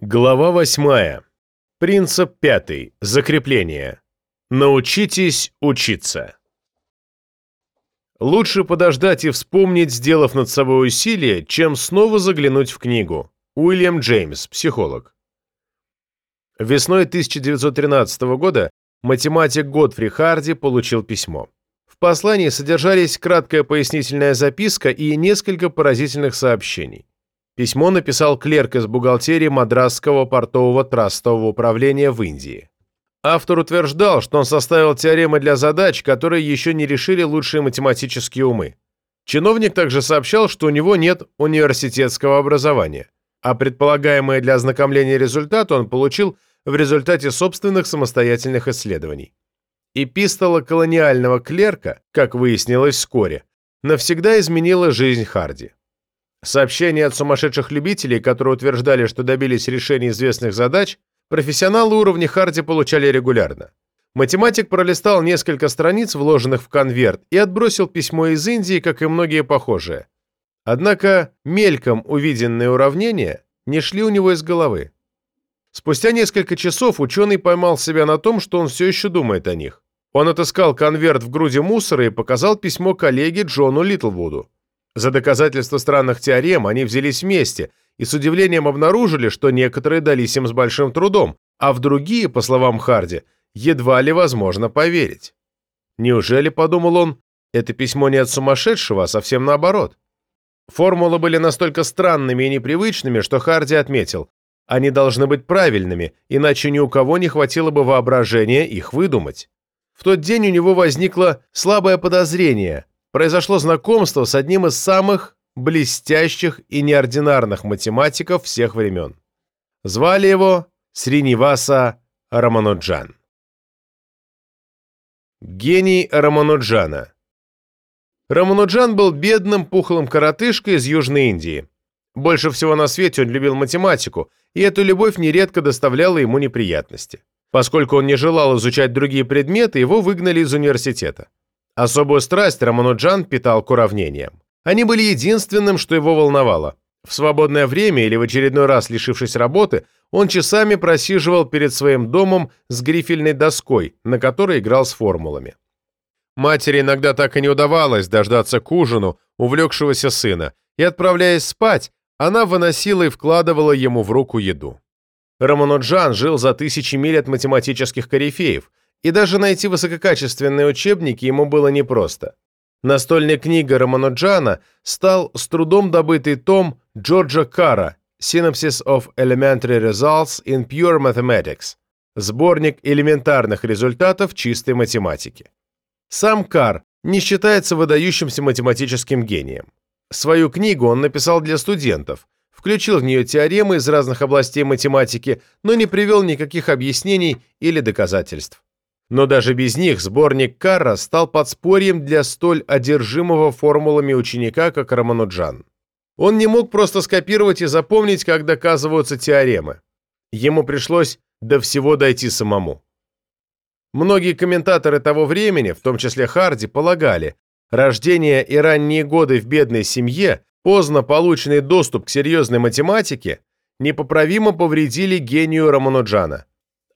Глава 8. Принцип 5. Закрепление. Научитесь учиться. Лучше подождать и вспомнить, сделав над собой усилие, чем снова заглянуть в книгу. Уильям Джеймс, психолог. Весной 1913 года математик Годфри Харди получил письмо. В послании содержались краткая пояснительная записка и несколько поразительных сообщений. Письмо написал клерк из бухгалтерии Мадрасского портового трастового управления в Индии. Автор утверждал, что он составил теоремы для задач, которые еще не решили лучшие математические умы. Чиновник также сообщал, что у него нет университетского образования, а предполагаемые для ознакомления результаты он получил в результате собственных самостоятельных исследований. Эпистола колониального клерка, как выяснилось вскоре, навсегда изменила жизнь Харди. Сообщения от сумасшедших любителей, которые утверждали, что добились решения известных задач, профессионалы уровня Харди получали регулярно. Математик пролистал несколько страниц, вложенных в конверт, и отбросил письмо из Индии, как и многие похожие. Однако мельком увиденные уравнения не шли у него из головы. Спустя несколько часов ученый поймал себя на том, что он все еще думает о них. Он отыскал конверт в груди мусора и показал письмо коллеге Джону Литлвуду. За доказательство странных теорем они взялись вместе и с удивлением обнаружили, что некоторые дались им с большим трудом, а в другие, по словам Харди, едва ли возможно поверить. Неужели, подумал он, это письмо не от сумасшедшего, а совсем наоборот? Формулы были настолько странными и непривычными, что Харди отметил, они должны быть правильными, иначе ни у кого не хватило бы воображения их выдумать. В тот день у него возникло слабое подозрение, произошло знакомство с одним из самых блестящих и неординарных математиков всех времен. Звали его Сриниваса Рамануджан. Гений Рамануджана Рамануджан был бедным, пухлым коротышкой из Южной Индии. Больше всего на свете он любил математику, и эта любовь нередко доставляла ему неприятности. Поскольку он не желал изучать другие предметы, его выгнали из университета. Особую страсть Рамануджан питал к уравнениям. Они были единственным, что его волновало. В свободное время или в очередной раз лишившись работы, он часами просиживал перед своим домом с грифельной доской, на которой играл с формулами. Матери иногда так и не удавалось дождаться к ужину увлекшегося сына, и, отправляясь спать, она выносила и вкладывала ему в руку еду. Рамануджан жил за тысячи миль от математических корифеев – и даже найти высококачественные учебники ему было непросто. Настольной книгой Рамануджана стал с трудом добытый том Джорджа Кара «Synopsis of Elementary Results in Pure Mathematics» сборник элементарных результатов чистой математики. Сам Кар не считается выдающимся математическим гением. Свою книгу он написал для студентов, включил в нее теоремы из разных областей математики, но не привел никаких объяснений или доказательств. Но даже без них сборник Карра стал подспорьем для столь одержимого формулами ученика, как Рамануджан. Он не мог просто скопировать и запомнить, как доказываются теоремы. Ему пришлось до всего дойти самому. Многие комментаторы того времени, в том числе Харди, полагали, рождение и ранние годы в бедной семье, поздно полученный доступ к серьезной математике, непоправимо повредили гению Рамануджана.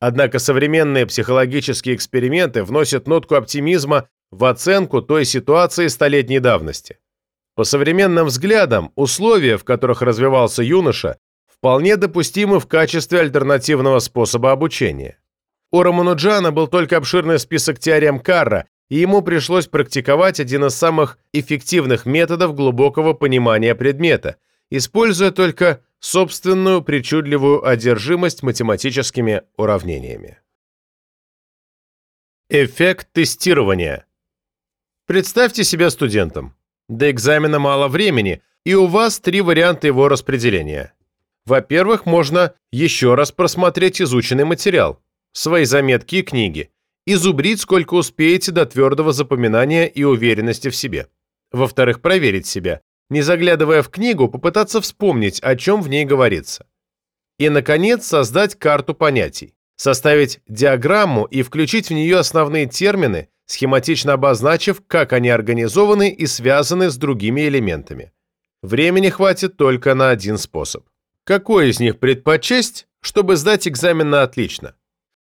Однако современные психологические эксперименты вносят нотку оптимизма в оценку той ситуации столетней давности. По современным взглядам, условия, в которых развивался юноша, вполне допустимы в качестве альтернативного способа обучения. У Рамануджана был только обширный список теорем Карра, и ему пришлось практиковать один из самых эффективных методов глубокого понимания предмета, используя только собственную причудливую одержимость математическими уравнениями. Эффект тестирования. Представьте себя студентом. До экзамена мало времени, и у вас три варианта его распределения. Во-первых, можно еще раз просмотреть изученный материал, свои заметки и книги, и зубрить, сколько успеете до твердого запоминания и уверенности в себе. Во-вторых, проверить себя, не заглядывая в книгу, попытаться вспомнить, о чем в ней говорится. И, наконец, создать карту понятий, составить диаграмму и включить в нее основные термины, схематично обозначив, как они организованы и связаны с другими элементами. Времени хватит только на один способ. Какой из них предпочесть, чтобы сдать экзамен на отлично?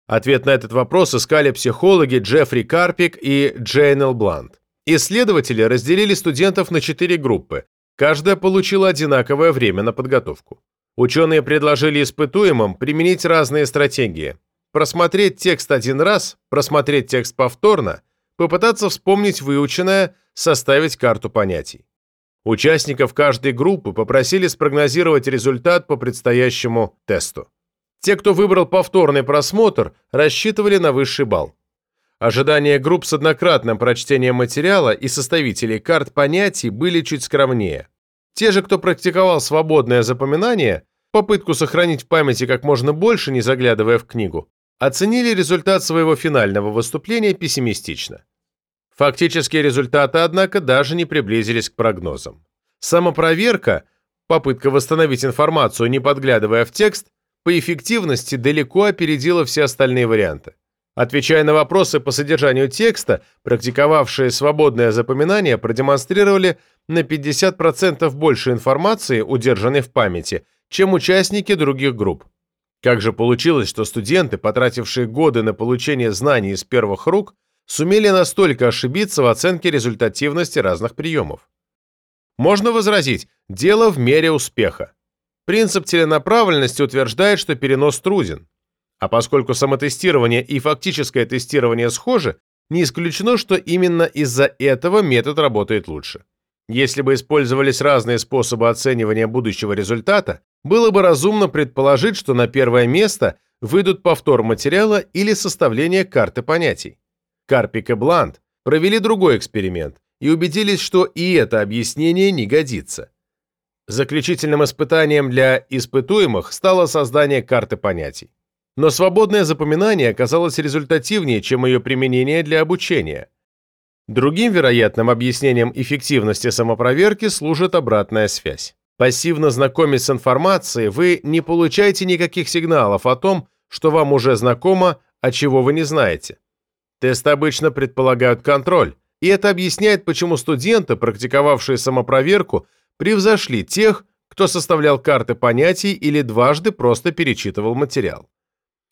Ответ на этот вопрос искали психологи Джеффри Карпик и Джейнел Блант. Исследователи разделили студентов на четыре группы. Каждая получила одинаковое время на подготовку. Ученые предложили испытуемым применить разные стратегии. Просмотреть текст один раз, просмотреть текст повторно, попытаться вспомнить выученное, составить карту понятий. Участников каждой группы попросили спрогнозировать результат по предстоящему тесту. Те, кто выбрал повторный просмотр, рассчитывали на высший балл. Ожидания групп с однократным прочтением материала и составителей карт понятий были чуть скромнее. Те же, кто практиковал свободное запоминание, попытку сохранить в памяти как можно больше, не заглядывая в книгу, оценили результат своего финального выступления пессимистично. Фактические результаты, однако, даже не приблизились к прогнозам. Самопроверка, попытка восстановить информацию, не подглядывая в текст, по эффективности далеко опередила все остальные варианты. Отвечая на вопросы по содержанию текста, практиковавшие свободное запоминание продемонстрировали на 50% больше информации, удержанной в памяти, чем участники других групп. Как же получилось, что студенты, потратившие годы на получение знаний из первых рук, сумели настолько ошибиться в оценке результативности разных приемов. Можно возразить, дело в мере успеха. Принцип целенаправленности утверждает, что перенос труден. А поскольку самотестирование и фактическое тестирование схожи, не исключено, что именно из-за этого метод работает лучше. Если бы использовались разные способы оценивания будущего результата, было бы разумно предположить, что на первое место выйдут повтор материала или составление карты понятий. Карпик и Блант провели другой эксперимент и убедились, что и это объяснение не годится. Заключительным испытанием для испытуемых стало создание карты понятий. Но свободное запоминание оказалось результативнее, чем ее применение для обучения. Другим вероятным объяснением эффективности самопроверки служит обратная связь. Пассивно знакомясь с информацией, вы не получаете никаких сигналов о том, что вам уже знакомо, а чего вы не знаете. Тесты обычно предполагают контроль, и это объясняет, почему студенты, практиковавшие самопроверку, превзошли тех, кто составлял карты понятий или дважды просто перечитывал материал.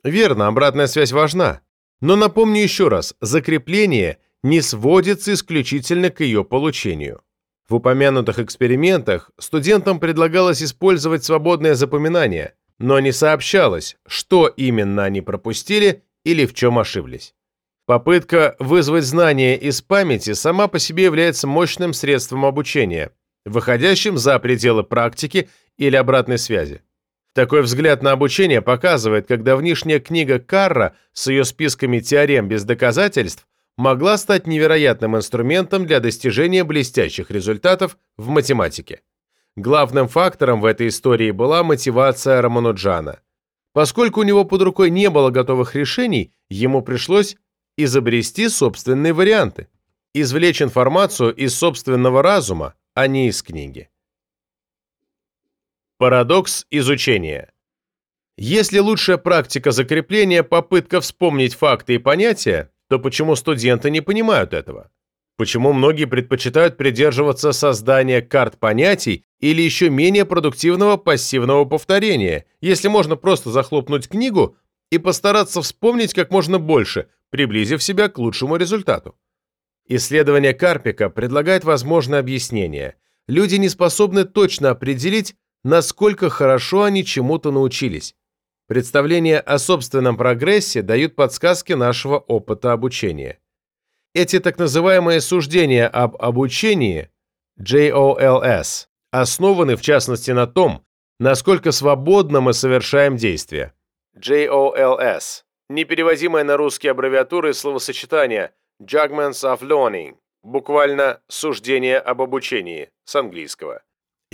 Верно, обратная связь важна. Но напомню еще раз, закрепление не сводится исключительно к ее получению. В упомянутых экспериментах студентам предлагалось использовать свободное запоминание, но не сообщалось, что именно они пропустили или в чем ошиблись. Попытка вызвать знания из памяти сама по себе является мощным средством обучения, выходящим за пределы практики или обратной связи. Такой взгляд на обучение показывает, как давнишняя книга Карра с ее списками теорем без доказательств могла стать невероятным инструментом для достижения блестящих результатов в математике. Главным фактором в этой истории была мотивация Рамануджана. Поскольку у него под рукой не было готовых решений, ему пришлось изобрести собственные варианты, извлечь информацию из собственного разума, а не из книги. Парадокс изучения. Если лучшая практика закрепления – попытка вспомнить факты и понятия, то почему студенты не понимают этого? Почему многие предпочитают придерживаться создания карт понятий или еще менее продуктивного пассивного повторения, если можно просто захлопнуть книгу и постараться вспомнить как можно больше, приблизив себя к лучшему результату. Исследование Карпика предлагает возможное объяснение. Люди не способны точно определить, насколько хорошо они чему-то научились. Представления о собственном прогрессе дают подсказки нашего опыта обучения. Эти так называемые суждения об обучении, JOLS, основаны в частности на том, насколько свободно мы совершаем действия. JOLS непереводимая на русский аббревиатура из словосочетания Judgments of Learning, буквально «суждение об обучении» с английского.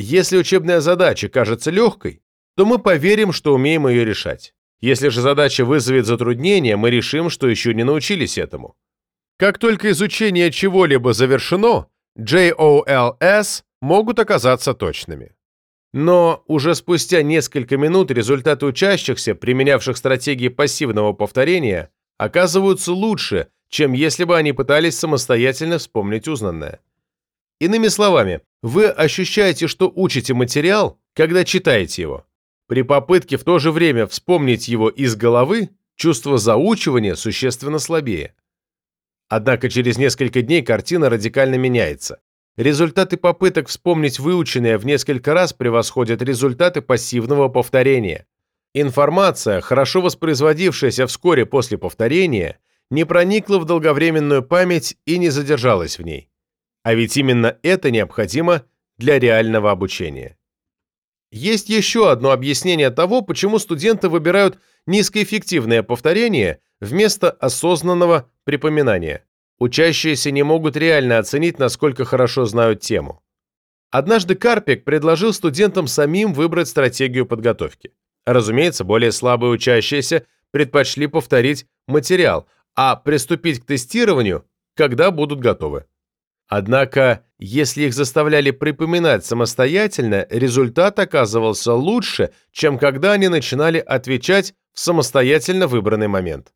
Если учебная задача кажется легкой, то мы поверим, что умеем ее решать. Если же задача вызовет затруднение, мы решим, что еще не научились этому. Как только изучение чего-либо завершено, JOLS могут оказаться точными. Но уже спустя несколько минут результаты учащихся, применявших стратегии пассивного повторения, оказываются лучше, чем если бы они пытались самостоятельно вспомнить узнанное. Иными словами, вы ощущаете, что учите материал, когда читаете его. При попытке в то же время вспомнить его из головы, чувство заучивания существенно слабее. Однако через несколько дней картина радикально меняется. Результаты попыток вспомнить выученное в несколько раз превосходят результаты пассивного повторения. Информация, хорошо воспроизводившаяся вскоре после повторения, не проникла в долговременную память и не задержалась в ней. А ведь именно это необходимо для реального обучения. Есть еще одно объяснение того, почему студенты выбирают низкоэффективное повторение вместо осознанного припоминания. Учащиеся не могут реально оценить, насколько хорошо знают тему. Однажды Карпик предложил студентам самим выбрать стратегию подготовки. Разумеется, более слабые учащиеся предпочли повторить материал, а приступить к тестированию, когда будут готовы. Однако, если их заставляли припоминать самостоятельно, результат оказывался лучше, чем когда они начинали отвечать в самостоятельно выбранный момент.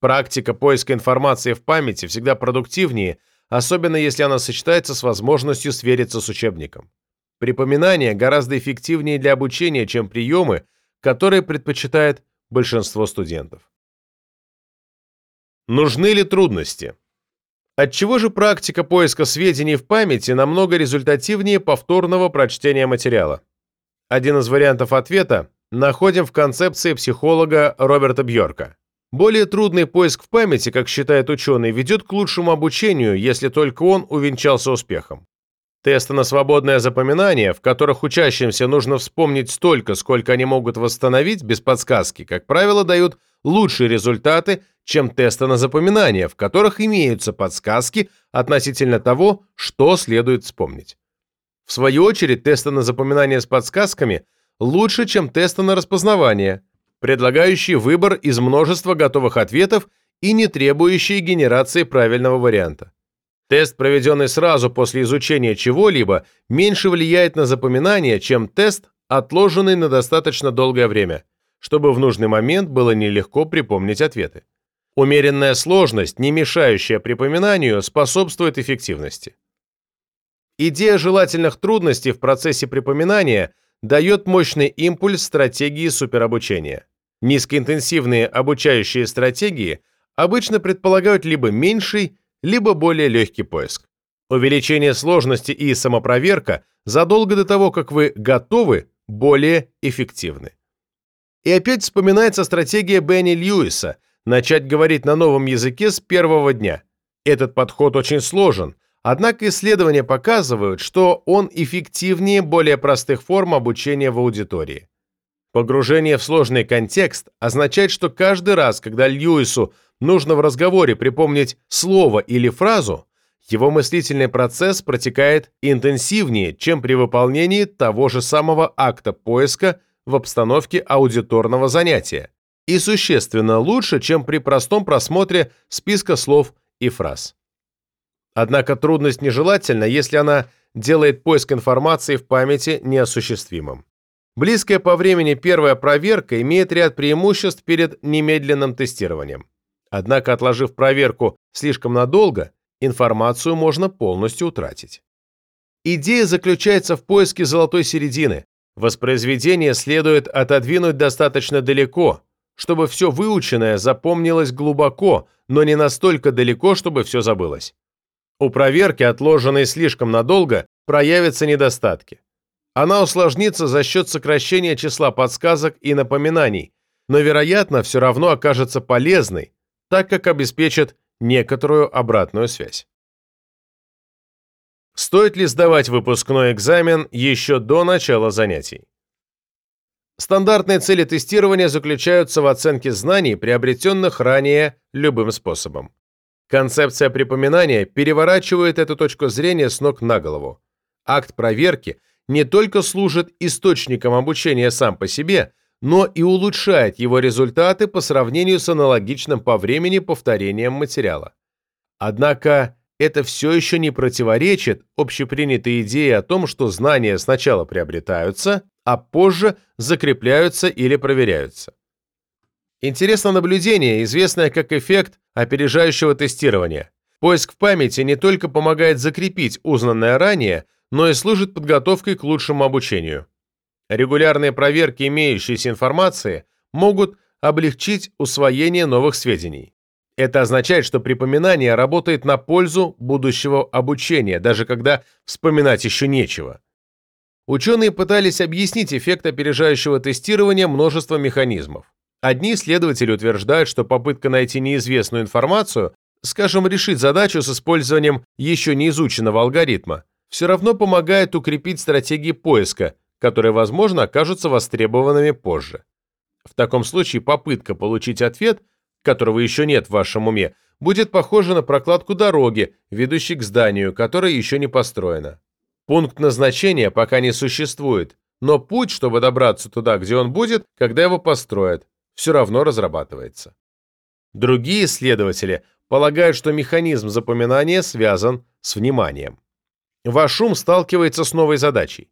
Практика поиска информации в памяти всегда продуктивнее, особенно если она сочетается с возможностью свериться с учебником. Припоминание гораздо эффективнее для обучения, чем приемы, которые предпочитает большинство студентов. Нужны ли трудности? Отчего же практика поиска сведений в памяти намного результативнее повторного прочтения материала? Один из вариантов ответа находим в концепции психолога Роберта Бьорка. Более трудный поиск в памяти, как считает ученый, ведет к лучшему обучению, если только он увенчался успехом. Тесты на свободное запоминание, в которых учащимся нужно вспомнить столько, сколько они могут восстановить без подсказки, как правило, дают лучшие результаты, чем тесты на запоминание, в которых имеются подсказки относительно того, что следует вспомнить. В свою очередь, тесты на запоминание с подсказками лучше, чем тесты на распознавание, предлагающие выбор из множества готовых ответов и не требующие генерации правильного варианта. Тест, проведенный сразу после изучения чего-либо, меньше влияет на запоминание, чем тест, отложенный на достаточно долгое время, чтобы в нужный момент было нелегко припомнить ответы. Умеренная сложность, не мешающая припоминанию, способствует эффективности. Идея желательных трудностей в процессе припоминания дает мощный импульс стратегии суперобучения. Низкоинтенсивные обучающие стратегии обычно предполагают либо меньший, либо более легкий поиск. Увеличение сложности и самопроверка задолго до того, как вы готовы, более эффективны. И опять вспоминается стратегия Бенни Льюиса начать говорить на новом языке с первого дня. Этот подход очень сложен, однако исследования показывают, что он эффективнее более простых форм обучения в аудитории. Погружение в сложный контекст означает, что каждый раз, когда Льюису нужно в разговоре припомнить слово или фразу, его мыслительный процесс протекает интенсивнее, чем при выполнении того же самого акта поиска в обстановке аудиторного занятия и существенно лучше, чем при простом просмотре списка слов и фраз. Однако трудность нежелательна, если она делает поиск информации в памяти неосуществимым. Близкая по времени первая проверка имеет ряд преимуществ перед немедленным тестированием. Однако, отложив проверку слишком надолго, информацию можно полностью утратить. Идея заключается в поиске золотой середины. Воспроизведение следует отодвинуть достаточно далеко, чтобы все выученное запомнилось глубоко, но не настолько далеко, чтобы все забылось. У проверки, отложенной слишком надолго, проявятся недостатки. Она усложнится за счет сокращения числа подсказок и напоминаний, но, вероятно, все равно окажется полезной, так как обеспечит некоторую обратную связь. Стоит ли сдавать выпускной экзамен еще до начала занятий? Стандартные цели тестирования заключаются в оценке знаний, приобретенных ранее любым способом. Концепция припоминания переворачивает эту точку зрения с ног на голову. Акт проверки не только служит источником обучения сам по себе, но и улучшает его результаты по сравнению с аналогичным по времени повторением материала. Однако это все еще не противоречит общепринятой идее о том, что знания сначала приобретаются, а позже закрепляются или проверяются. Интересно наблюдение, известное как эффект опережающего тестирования. Поиск в памяти не только помогает закрепить узнанное ранее, но и служит подготовкой к лучшему обучению. Регулярные проверки имеющейся информации могут облегчить усвоение новых сведений. Это означает, что припоминание работает на пользу будущего обучения, даже когда вспоминать еще нечего. Ученые пытались объяснить эффект опережающего тестирования множества механизмов. Одни исследователи утверждают, что попытка найти неизвестную информацию, скажем, решить задачу с использованием еще не изученного алгоритма, все равно помогает укрепить стратегии поиска, которые, возможно, окажутся востребованными позже. В таком случае попытка получить ответ, которого еще нет в вашем уме, будет похожа на прокладку дороги, ведущей к зданию, которое еще не построено. Пункт назначения пока не существует, но путь, чтобы добраться туда, где он будет, когда его построят, все равно разрабатывается. Другие исследователи полагают, что механизм запоминания связан с вниманием. Ваш ум сталкивается с новой задачей.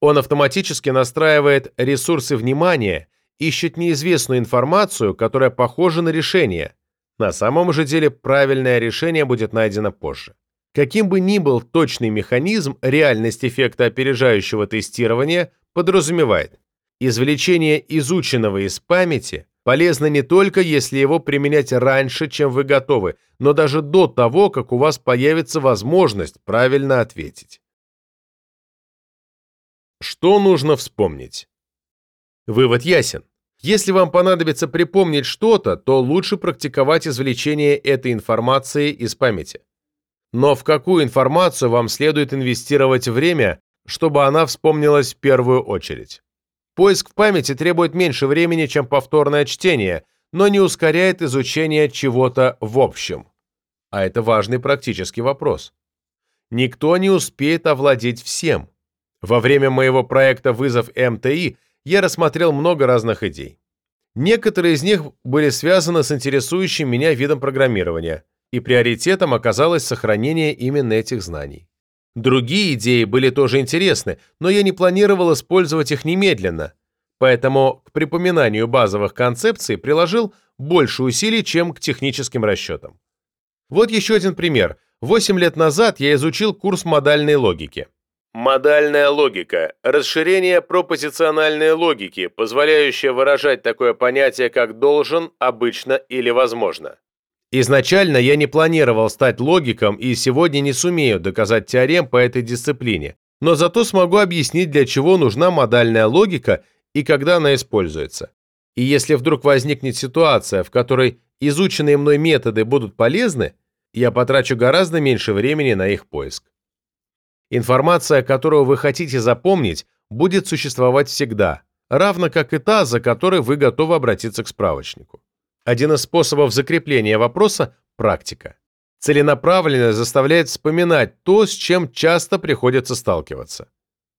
Он автоматически настраивает ресурсы внимания ищет неизвестную информацию, которая похожа на решение. На самом же деле правильное решение будет найдено позже. Каким бы ни был точный механизм, реальность эффекта опережающего тестирования подразумевает извлечение изученного из памяти полезно не только если его применять раньше, чем вы готовы, но даже до того, как у вас появится возможность правильно ответить. Что нужно вспомнить? Вывод ясен. Если вам понадобится припомнить что-то, то лучше практиковать извлечение этой информации из памяти. Но в какую информацию вам следует инвестировать время, чтобы она вспомнилась в первую очередь? Поиск в памяти требует меньше времени, чем повторное чтение, но не ускоряет изучение чего-то в общем. А это важный практический вопрос. Никто не успеет овладеть всем. Во время моего проекта «Вызов МТИ» я рассмотрел много разных идей. Некоторые из них были связаны с интересующим меня видом программирования, и приоритетом оказалось сохранение именно этих знаний. Другие идеи были тоже интересны, но я не планировал использовать их немедленно, поэтому к припоминанию базовых концепций приложил больше усилий, чем к техническим расчетам. Вот еще один пример. Восемь лет назад я изучил курс модальной логики. Модальная логика – расширение пропозициональной логики, позволяющее выражать такое понятие, как «должен», «обычно» или «возможно». Изначально я не планировал стать логиком и сегодня не сумею доказать теорем по этой дисциплине, но зато смогу объяснить, для чего нужна модальная логика и когда она используется. И если вдруг возникнет ситуация, в которой изученные мной методы будут полезны, я потрачу гораздо меньше времени на их поиск. Информация, которую вы хотите запомнить, будет существовать всегда, равно как и та, за которой вы готовы обратиться к справочнику. Один из способов закрепления вопроса – практика. Целенаправленность заставляет вспоминать то, с чем часто приходится сталкиваться.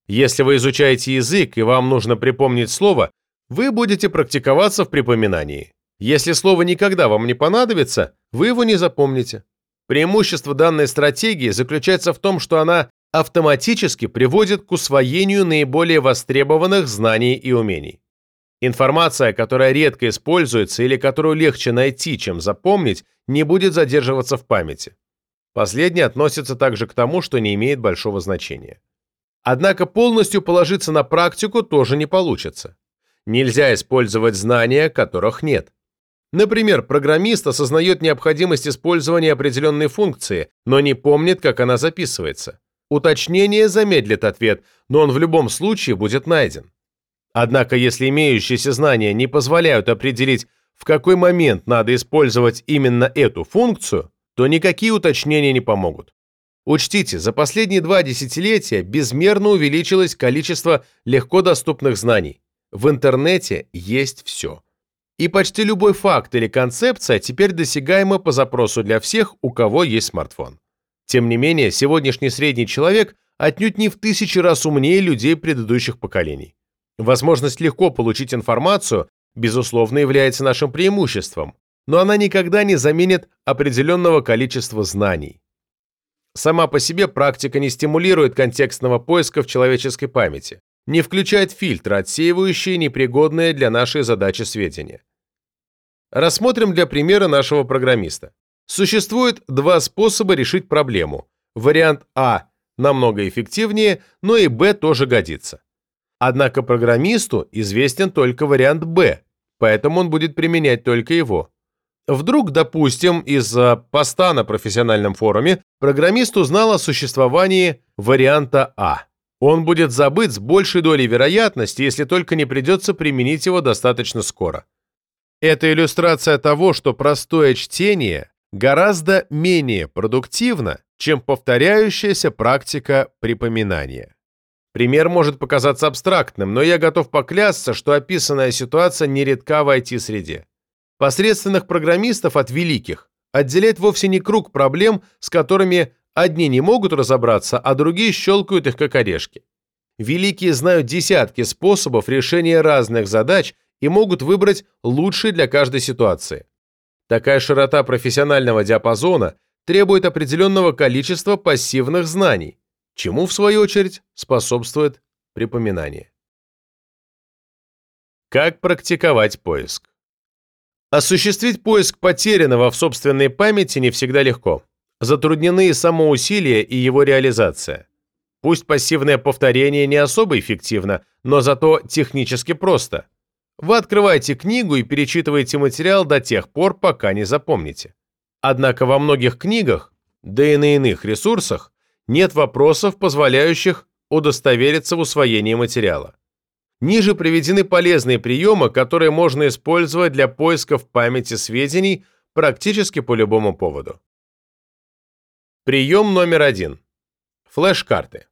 Если вы изучаете язык и вам нужно припомнить слово, вы будете практиковаться в припоминании. Если слово никогда вам не понадобится, вы его не запомните. Преимущество данной стратегии заключается в том, что она автоматически приводит к усвоению наиболее востребованных знаний и умений. Информация, которая редко используется или которую легче найти, чем запомнить, не будет задерживаться в памяти. Последнее относится также к тому, что не имеет большого значения. Однако полностью положиться на практику тоже не получится. Нельзя использовать знания, которых нет. Например, программист осознает необходимость использования определенной функции, но не помнит, как она записывается. Уточнение замедлит ответ, но он в любом случае будет найден. Однако, если имеющиеся знания не позволяют определить, в какой момент надо использовать именно эту функцию, то никакие уточнения не помогут. Учтите, за последние два десятилетия безмерно увеличилось количество легко доступных знаний. В интернете есть все. И почти любой факт или концепция теперь досягаема по запросу для всех, у кого есть смартфон. Тем не менее, сегодняшний средний человек отнюдь не в тысячи раз умнее людей предыдущих поколений. Возможность легко получить информацию, безусловно, является нашим преимуществом, но она никогда не заменит определенного количества знаний. Сама по себе практика не стимулирует контекстного поиска в человеческой памяти, не включает фильтры, отсеивающие непригодные для нашей задачи сведения. Рассмотрим для примера нашего программиста. Существует два способа решить проблему. Вариант А намного эффективнее, но и Б тоже годится. Однако программисту известен только вариант «Б», поэтому он будет применять только его. Вдруг, допустим, из-за поста на профессиональном форуме программист узнал о существовании варианта А. Он будет забыт с большей долей вероятности, если только не придется применить его достаточно скоро. Это иллюстрация того, что простое чтение гораздо менее продуктивно, чем повторяющаяся практика припоминания. Пример может показаться абстрактным, но я готов поклясться, что описанная ситуация нередка в IT-среде. Посредственных программистов от великих отделяет вовсе не круг проблем, с которыми одни не могут разобраться, а другие щелкают их как орешки. Великие знают десятки способов решения разных задач и могут выбрать лучший для каждой ситуации. Такая широта профессионального диапазона требует определенного количества пассивных знаний, чему, в свою очередь, способствует припоминание. Как практиковать поиск? Осуществить поиск потерянного в собственной памяти не всегда легко. Затруднены и самоусилие, и его реализация. Пусть пассивное повторение не особо эффективно, но зато технически просто. Вы открываете книгу и перечитываете материал до тех пор, пока не запомните. Однако во многих книгах, да и на иных ресурсах, нет вопросов, позволяющих удостовериться в усвоении материала. Ниже приведены полезные приемы, которые можно использовать для поиска в памяти сведений практически по любому поводу. Прием номер один. Флеш-карты.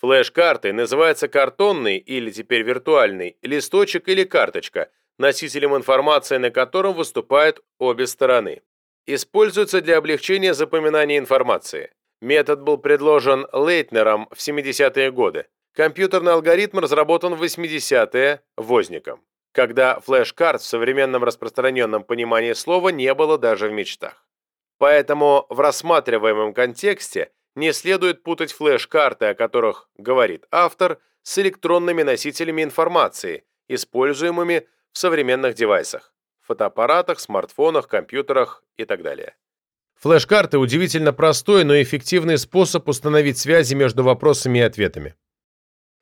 Флеш-картой называется картонный или теперь виртуальный листочек или карточка, носителем информации на котором выступают обе стороны. Используется для облегчения запоминания информации. Метод был предложен Лейтнером в 70-е годы. Компьютерный алгоритм разработан в 80-е Возником, когда флеш-карт в современном распространенном понимании слова не было даже в мечтах. Поэтому в рассматриваемом контексте не следует путать флеш-карты, о которых говорит автор, с электронными носителями информации, используемыми в современных девайсах – фотоаппаратах, смартфонах, компьютерах и так далее. Флеш-карты – удивительно простой, но эффективный способ установить связи между вопросами и ответами.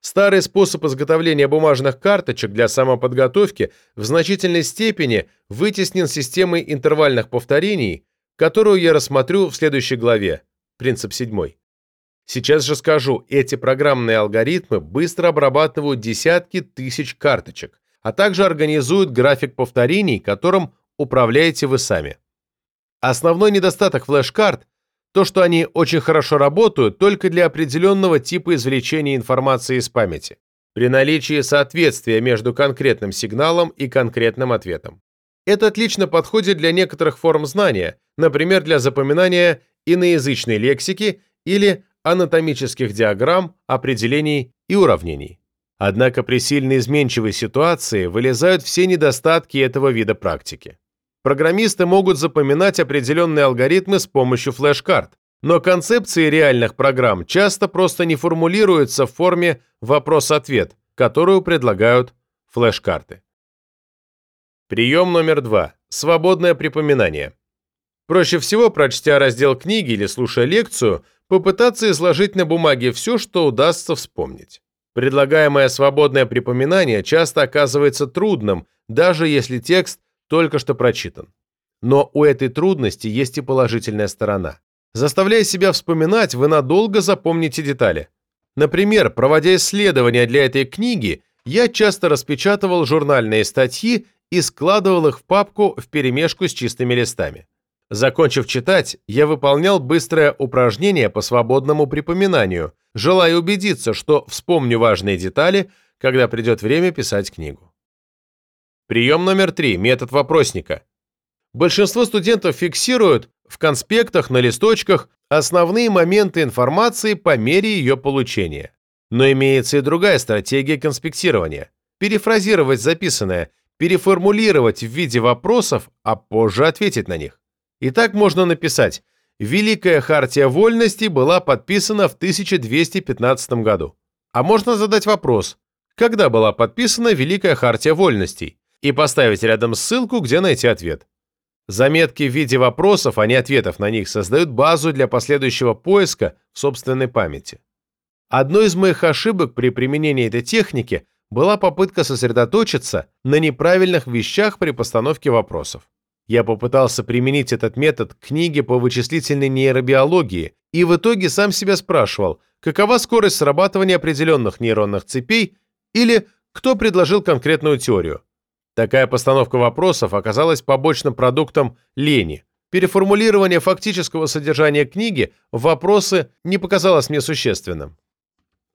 Старый способ изготовления бумажных карточек для самоподготовки в значительной степени вытеснен системой интервальных повторений, которую я рассмотрю в следующей главе, принцип седьмой. Сейчас же скажу, эти программные алгоритмы быстро обрабатывают десятки тысяч карточек, а также организуют график повторений, которым управляете вы сами. Основной недостаток флеш-карт то, что они очень хорошо работают только для определенного типа извлечения информации из памяти, при наличии соответствия между конкретным сигналом и конкретным ответом. Это отлично подходит для некоторых форм знания, например, для запоминания иноязычной лексики или анатомических диаграмм, определений и уравнений. Однако при сильно изменчивой ситуации вылезают все недостатки этого вида практики. Программисты могут запоминать определенные алгоритмы с помощью флеш-карт, но концепции реальных программ часто просто не формулируются в форме вопрос-ответ, которую предлагают флеш-карты. Прием номер два. Свободное припоминание. Проще всего, прочтя раздел книги или слушая лекцию, попытаться изложить на бумаге все, что удастся вспомнить. Предлагаемое свободное припоминание часто оказывается трудным, даже если текст только что прочитан. Но у этой трудности есть и положительная сторона. Заставляя себя вспоминать, вы надолго запомните детали. Например, проводя исследования для этой книги, я часто распечатывал журнальные статьи и складывал их в папку вперемешку с чистыми листами. Закончив читать, я выполнял быстрое упражнение по свободному припоминанию, желая убедиться, что вспомню важные детали, когда придет время писать книгу. Прием номер три. Метод вопросника. Большинство студентов фиксируют в конспектах на листочках основные моменты информации по мере ее получения. Но имеется и другая стратегия конспектирования. Перефразировать записанное, переформулировать в виде вопросов, а позже ответить на них. И так можно написать «Великая хартия вольности была подписана в 1215 году». А можно задать вопрос «Когда была подписана Великая хартия вольностей?» и поставить рядом ссылку, где найти ответ. Заметки в виде вопросов, а не ответов на них, создают базу для последующего поиска в собственной памяти. Одной из моих ошибок при применении этой техники была попытка сосредоточиться на неправильных вещах при постановке вопросов. Я попытался применить этот метод к книге по вычислительной нейробиологии и в итоге сам себя спрашивал, какова скорость срабатывания определенных нейронных цепей или кто предложил конкретную теорию. Такая постановка вопросов оказалась побочным продуктом лени. Переформулирование фактического содержания книги в вопросы не показалось мне существенным.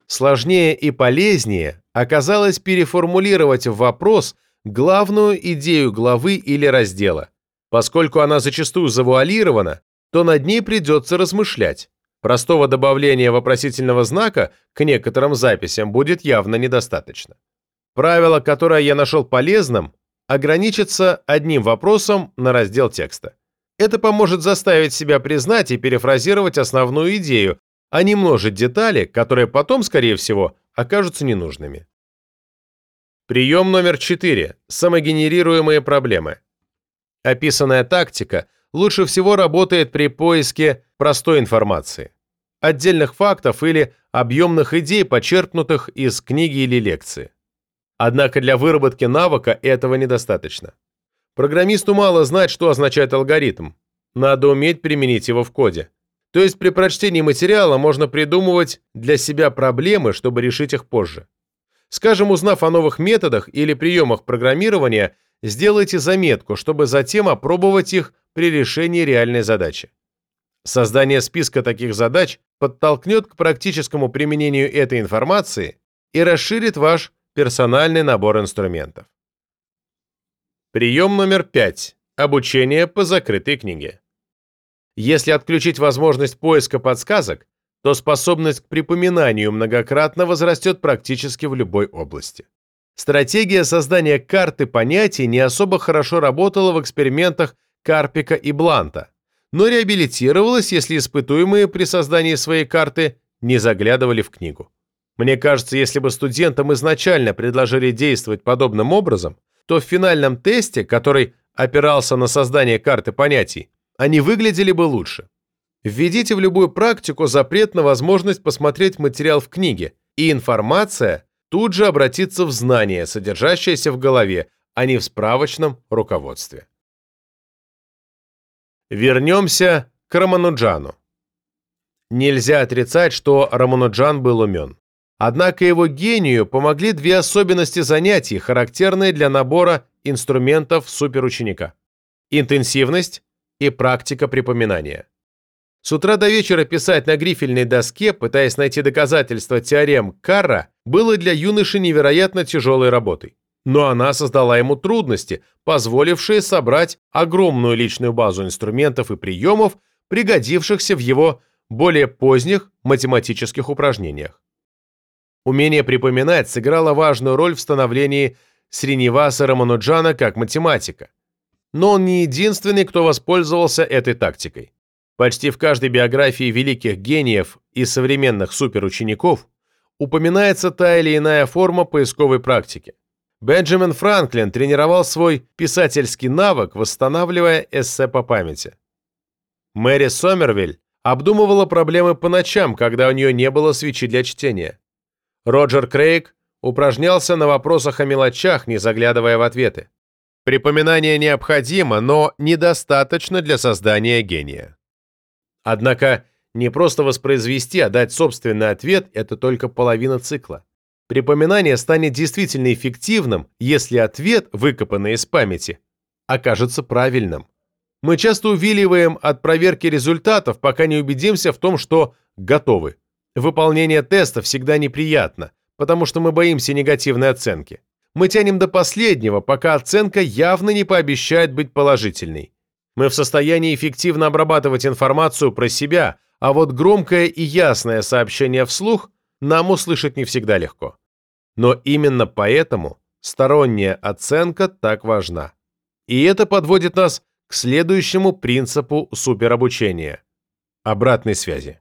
Сложнее и полезнее оказалось переформулировать в вопрос главную идею главы или раздела. Поскольку она зачастую завуалирована, то над ней придется размышлять. Простого добавления вопросительного знака к некоторым записям будет явно недостаточно. Правило, которое я нашел полезным, ограничится одним вопросом на раздел текста. Это поможет заставить себя признать и перефразировать основную идею, а не множить детали, которые потом, скорее всего, окажутся ненужными. Прием номер 4. Самогенерируемые проблемы. Описанная тактика лучше всего работает при поиске простой информации, отдельных фактов или объемных идей, почерпнутых из книги или лекции. Однако для выработки навыка этого недостаточно. Программисту мало знать, что означает алгоритм. Надо уметь применить его в коде. То есть при прочтении материала можно придумывать для себя проблемы, чтобы решить их позже. Скажем, узнав о новых методах или приемах программирования, сделайте заметку, чтобы затем опробовать их при решении реальной задачи. Создание списка таких задач подтолкнет к практическому применению этой информации и расширит ваш персональный набор инструментов. Прием номер пять. Обучение по закрытой книге. Если отключить возможность поиска подсказок, то способность к припоминанию многократно возрастет практически в любой области. Стратегия создания карты понятий не особо хорошо работала в экспериментах Карпика и Бланта, но реабилитировалась, если испытуемые при создании своей карты не заглядывали в книгу. Мне кажется, если бы студентам изначально предложили действовать подобным образом, то в финальном тесте, который опирался на создание карты понятий, они выглядели бы лучше. Введите в любую практику запрет на возможность посмотреть материал в книге, и информация тут же обратится в знание, содержащееся в голове, а не в справочном руководстве. Вернемся к Рамануджану. Нельзя отрицать, что Рамануджан был умен. Однако его гению помогли две особенности занятий, характерные для набора инструментов суперученика. Интенсивность и практика припоминания. С утра до вечера писать на грифельной доске, пытаясь найти доказательства теорем Карра, было для юноши невероятно тяжелой работой. Но она создала ему трудности, позволившие собрать огромную личную базу инструментов и приемов, пригодившихся в его более поздних математических упражнениях. Умение припоминать сыграло важную роль в становлении Сриниваса Рамануджана как математика – но он не единственный, кто воспользовался этой тактикой. Почти в каждой биографии великих гениев и современных суперучеников упоминается та или иная форма поисковой практики. Бенджамин Франклин тренировал свой писательский навык, восстанавливая эссе по памяти. Мэри Сомервиль обдумывала проблемы по ночам, когда у нее не было свечи для чтения. Роджер Крейг упражнялся на вопросах о мелочах, не заглядывая в ответы. Припоминание необходимо, но недостаточно для создания гения. Однако не просто воспроизвести, а дать собственный ответ – это только половина цикла. Припоминание станет действительно эффективным, если ответ, выкопанный из памяти, окажется правильным. Мы часто увиливаем от проверки результатов, пока не убедимся в том, что готовы. Выполнение теста всегда неприятно, потому что мы боимся негативной оценки мы тянем до последнего, пока оценка явно не пообещает быть положительной. Мы в состоянии эффективно обрабатывать информацию про себя, а вот громкое и ясное сообщение вслух нам услышать не всегда легко. Но именно поэтому сторонняя оценка так важна. И это подводит нас к следующему принципу суперобучения – обратной связи.